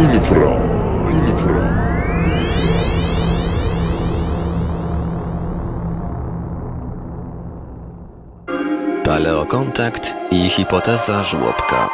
Infra. Infra. Infra. Paleokontakt i hipoteza żłobka.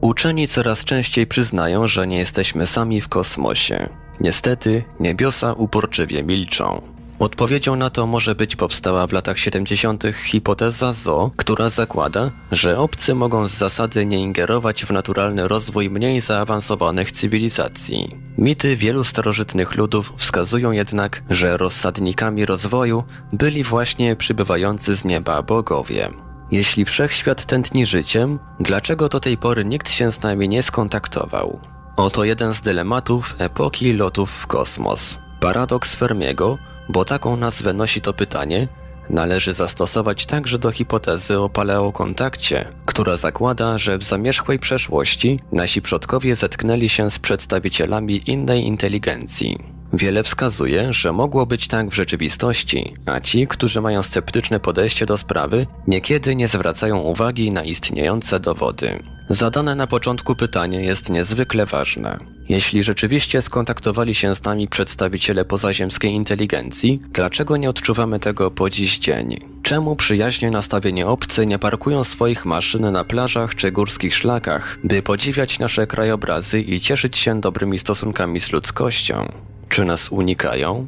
Uczeni coraz częściej przyznają, że nie jesteśmy sami w kosmosie. Niestety, niebiosa uporczywie milczą. Odpowiedzią na to może być powstała w latach 70. hipoteza ZO, która zakłada, że obcy mogą z zasady nie ingerować w naturalny rozwój mniej zaawansowanych cywilizacji. Mity wielu starożytnych ludów wskazują jednak, że rozsadnikami rozwoju byli właśnie przybywający z nieba bogowie. Jeśli wszechświat tętni życiem, dlaczego do tej pory nikt się z nami nie skontaktował? Oto jeden z dylematów epoki lotów w kosmos. Paradoks Fermiego, bo taką nazwę nosi to pytanie, należy zastosować także do hipotezy o paleokontakcie, która zakłada, że w zamierzchłej przeszłości nasi przodkowie zetknęli się z przedstawicielami innej inteligencji. Wiele wskazuje, że mogło być tak w rzeczywistości, a ci, którzy mają sceptyczne podejście do sprawy, niekiedy nie zwracają uwagi na istniejące dowody. Zadane na początku pytanie jest niezwykle ważne. Jeśli rzeczywiście skontaktowali się z nami przedstawiciele pozaziemskiej inteligencji, dlaczego nie odczuwamy tego po dziś dzień? Czemu przyjaźnie nastawieni obcy nie parkują swoich maszyn na plażach czy górskich szlakach, by podziwiać nasze krajobrazy i cieszyć się dobrymi stosunkami z ludzkością? Czy nas unikają?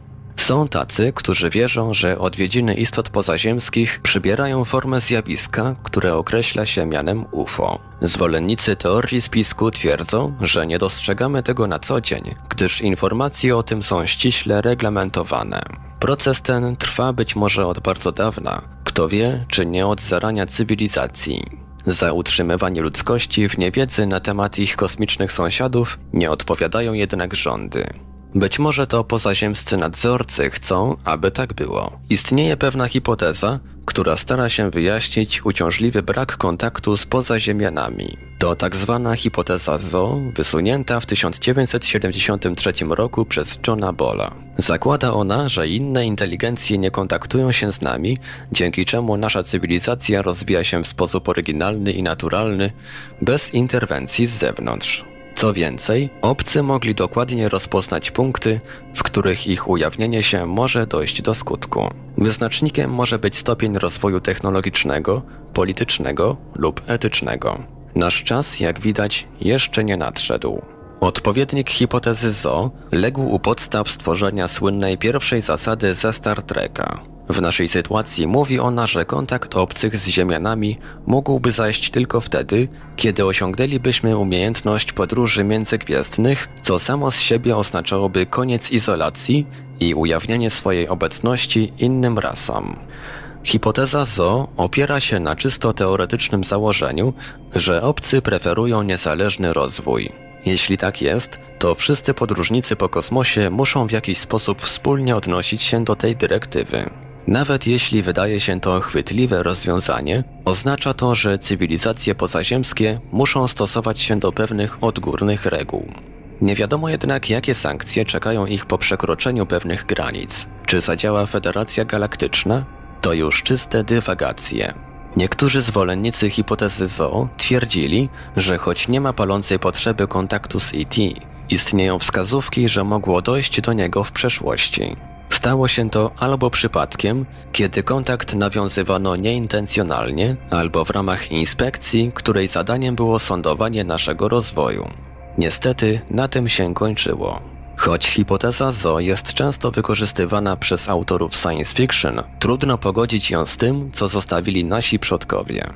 Są tacy, którzy wierzą, że odwiedziny istot pozaziemskich przybierają formę zjawiska, które określa się mianem UFO. Zwolennicy teorii spisku twierdzą, że nie dostrzegamy tego na co dzień, gdyż informacje o tym są ściśle reglamentowane. Proces ten trwa być może od bardzo dawna, kto wie, czy nie od zarania cywilizacji. Za utrzymywanie ludzkości w niewiedzy na temat ich kosmicznych sąsiadów nie odpowiadają jednak rządy. Być może to pozaziemscy nadzorcy chcą, aby tak było. Istnieje pewna hipoteza, która stara się wyjaśnić uciążliwy brak kontaktu z pozaziemianami. To tak zwana hipoteza ZO, wysunięta w 1973 roku przez Johna Bola. Zakłada ona, że inne inteligencje nie kontaktują się z nami, dzięki czemu nasza cywilizacja rozwija się w sposób oryginalny i naturalny, bez interwencji z zewnątrz. Co więcej, obcy mogli dokładnie rozpoznać punkty, w których ich ujawnienie się może dojść do skutku. Wyznacznikiem może być stopień rozwoju technologicznego, politycznego lub etycznego. Nasz czas, jak widać, jeszcze nie nadszedł. Odpowiednik hipotezy ZO legł u podstaw stworzenia słynnej pierwszej zasady ze Star Treka. W naszej sytuacji mówi ona, że kontakt obcych z Ziemianami mógłby zajść tylko wtedy, kiedy osiągnęlibyśmy umiejętność podróży międzygwiezdnych, co samo z siebie oznaczałoby koniec izolacji i ujawnienie swojej obecności innym rasom. Hipoteza ZO opiera się na czysto teoretycznym założeniu, że obcy preferują niezależny rozwój. Jeśli tak jest, to wszyscy podróżnicy po kosmosie muszą w jakiś sposób wspólnie odnosić się do tej dyrektywy. Nawet jeśli wydaje się to chwytliwe rozwiązanie, oznacza to, że cywilizacje pozaziemskie muszą stosować się do pewnych odgórnych reguł. Nie wiadomo jednak, jakie sankcje czekają ich po przekroczeniu pewnych granic. Czy zadziała Federacja Galaktyczna? To już czyste dywagacje. Niektórzy zwolennicy hipotezy ZOO twierdzili, że choć nie ma palącej potrzeby kontaktu z ET, istnieją wskazówki, że mogło dojść do niego w przeszłości. Stało się to albo przypadkiem, kiedy kontakt nawiązywano nieintencjonalnie, albo w ramach inspekcji, której zadaniem było sądowanie naszego rozwoju. Niestety na tym się kończyło. Choć hipoteza ZO jest często wykorzystywana przez autorów science fiction, trudno pogodzić ją z tym, co zostawili nasi przodkowie.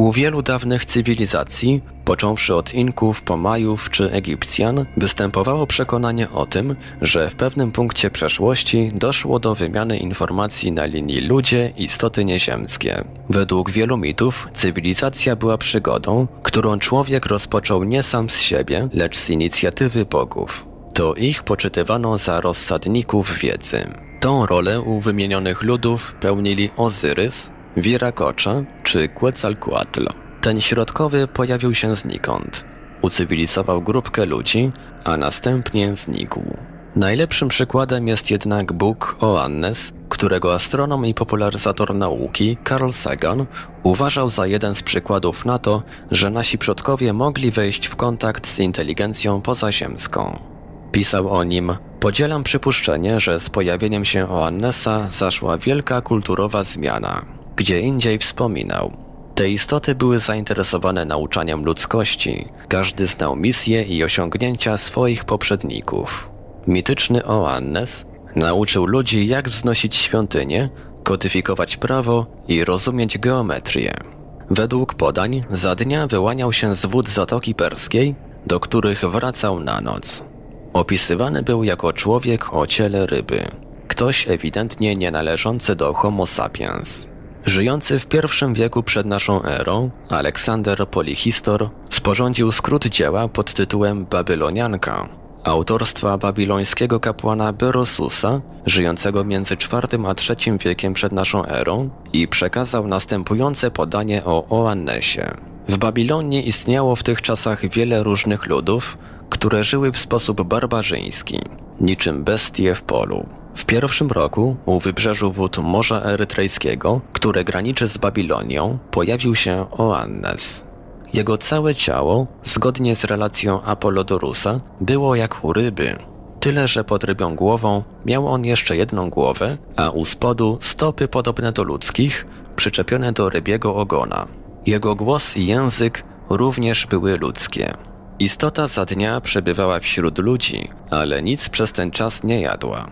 U wielu dawnych cywilizacji, począwszy od Inków po Majów czy Egipcjan, występowało przekonanie o tym, że w pewnym punkcie przeszłości doszło do wymiany informacji na linii ludzie istoty nieziemskie. Według wielu mitów cywilizacja była przygodą, którą człowiek rozpoczął nie sam z siebie, lecz z inicjatywy bogów. To ich poczytywano za rozsadników wiedzy. Tą rolę u wymienionych ludów pełnili Ozyrys, Wirakocza czy Quetzalcoatl. Ten środkowy pojawił się znikąd. Ucywilizował grupkę ludzi, a następnie znikł. Najlepszym przykładem jest jednak Bóg Oannes, którego astronom i popularyzator nauki Carl Sagan uważał za jeden z przykładów na to, że nasi przodkowie mogli wejść w kontakt z inteligencją pozaziemską. Pisał o nim: Podzielam przypuszczenie, że z pojawieniem się Oannesa zaszła wielka kulturowa zmiana. Gdzie indziej wspominał. Te istoty były zainteresowane nauczaniem ludzkości. Każdy znał misje i osiągnięcia swoich poprzedników. Mityczny Oannes nauczył ludzi, jak wznosić świątynię, kodyfikować prawo i rozumieć geometrię. Według podań za dnia wyłaniał się z wód Zatoki Perskiej, do których wracał na noc. Opisywany był jako człowiek o ciele ryby, ktoś ewidentnie nie należący do Homo sapiens. Żyjący w pierwszym wieku przed naszą erą, Aleksander Polihistor sporządził skrót dzieła pod tytułem Babylonianka, autorstwa babilońskiego kapłana Berosusa, żyjącego między IV a III wiekiem przed naszą erą i przekazał następujące podanie o Oannesie. W Babilonie istniało w tych czasach wiele różnych ludów, które żyły w sposób barbarzyński, niczym bestie w polu. W pierwszym roku u wybrzeżu wód Morza Erytrejskiego, które graniczy z Babilonią, pojawił się Oannes. Jego całe ciało, zgodnie z relacją Apolodorusa, było jak u ryby, tyle że pod rybią głową miał on jeszcze jedną głowę, a u spodu stopy podobne do ludzkich, przyczepione do rybiego ogona. Jego głos i język również były ludzkie. Istota za dnia przebywała wśród ludzi, ale nic przez ten czas nie jadła.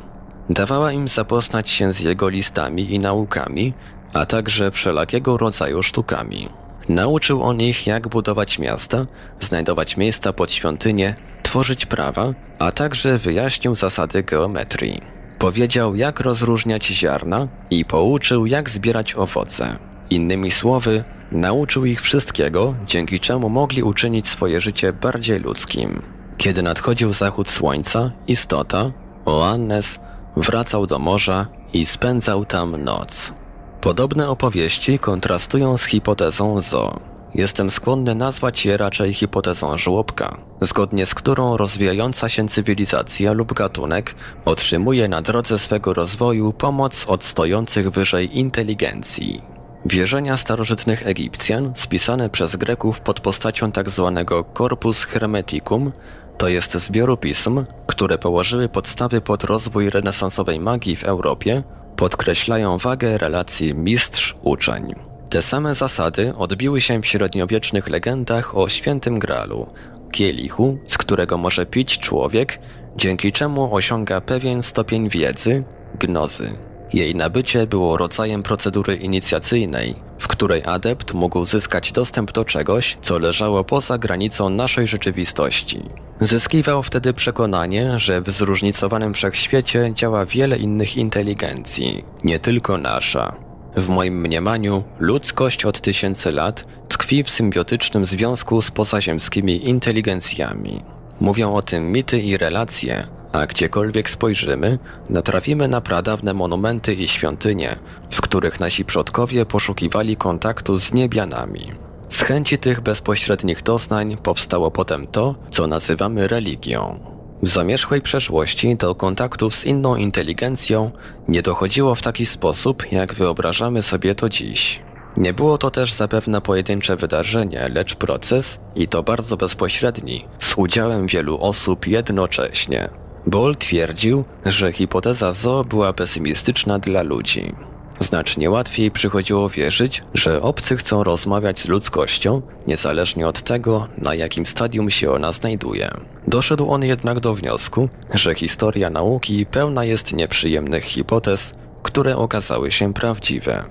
Dawała im zapoznać się z jego listami i naukami, a także wszelakiego rodzaju sztukami. Nauczył on ich, jak budować miasta, znajdować miejsca pod świątynię, tworzyć prawa, a także wyjaśnił zasady geometrii. Powiedział, jak rozróżniać ziarna i pouczył, jak zbierać owoce. Innymi słowy, nauczył ich wszystkiego, dzięki czemu mogli uczynić swoje życie bardziej ludzkim. Kiedy nadchodził zachód słońca, istota, Oannes, wracał do morza i spędzał tam noc. Podobne opowieści kontrastują z hipotezą Zo. Jestem skłonny nazwać je raczej hipotezą żłobka, zgodnie z którą rozwijająca się cywilizacja lub gatunek otrzymuje na drodze swego rozwoju pomoc od stojących wyżej inteligencji. Wierzenia starożytnych Egipcjan, spisane przez Greków pod postacią tzw. Tak Corpus Hermeticum, to jest zbioru pism, które położyły podstawy pod rozwój renesansowej magii w Europie, podkreślają wagę relacji mistrz-uczeń. Te same zasady odbiły się w średniowiecznych legendach o świętym gralu, kielichu, z którego może pić człowiek, dzięki czemu osiąga pewien stopień wiedzy, gnozy. Jej nabycie było rodzajem procedury inicjacyjnej, w której adept mógł zyskać dostęp do czegoś, co leżało poza granicą naszej rzeczywistości. Zyskiwał wtedy przekonanie, że w zróżnicowanym wszechświecie działa wiele innych inteligencji, nie tylko nasza. W moim mniemaniu ludzkość od tysięcy lat tkwi w symbiotycznym związku z pozaziemskimi inteligencjami. Mówią o tym mity i relacje, a gdziekolwiek spojrzymy, natrafimy na pradawne monumenty i świątynie, w których nasi przodkowie poszukiwali kontaktu z niebianami. Z chęci tych bezpośrednich doznań powstało potem to, co nazywamy religią. W zamierzchłej przeszłości do kontaktów z inną inteligencją nie dochodziło w taki sposób, jak wyobrażamy sobie to dziś. Nie było to też zapewne pojedyncze wydarzenie, lecz proces, i to bardzo bezpośredni, z udziałem wielu osób jednocześnie. Boll twierdził, że hipoteza Zo była pesymistyczna dla ludzi. Znacznie łatwiej przychodziło wierzyć, że obcy chcą rozmawiać z ludzkością, niezależnie od tego, na jakim stadium się ona znajduje. Doszedł on jednak do wniosku, że historia nauki pełna jest nieprzyjemnych hipotez, które okazały się prawdziwe.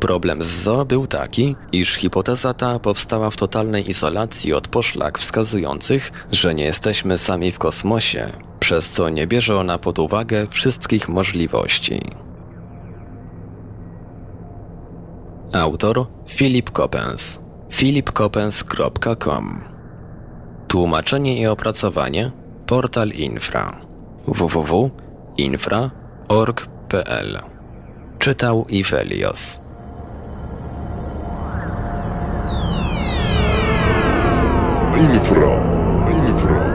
Problem z Zo był taki, iż hipoteza ta powstała w totalnej izolacji od poszlak wskazujących, że nie jesteśmy sami w kosmosie, przez co nie bierze ona pod uwagę wszystkich możliwości. Autor Filip Coppens. philipcoppens.com Tłumaczenie i opracowanie Portal Infra. www.infra.org.pl Czytał Ifelios infra, infra.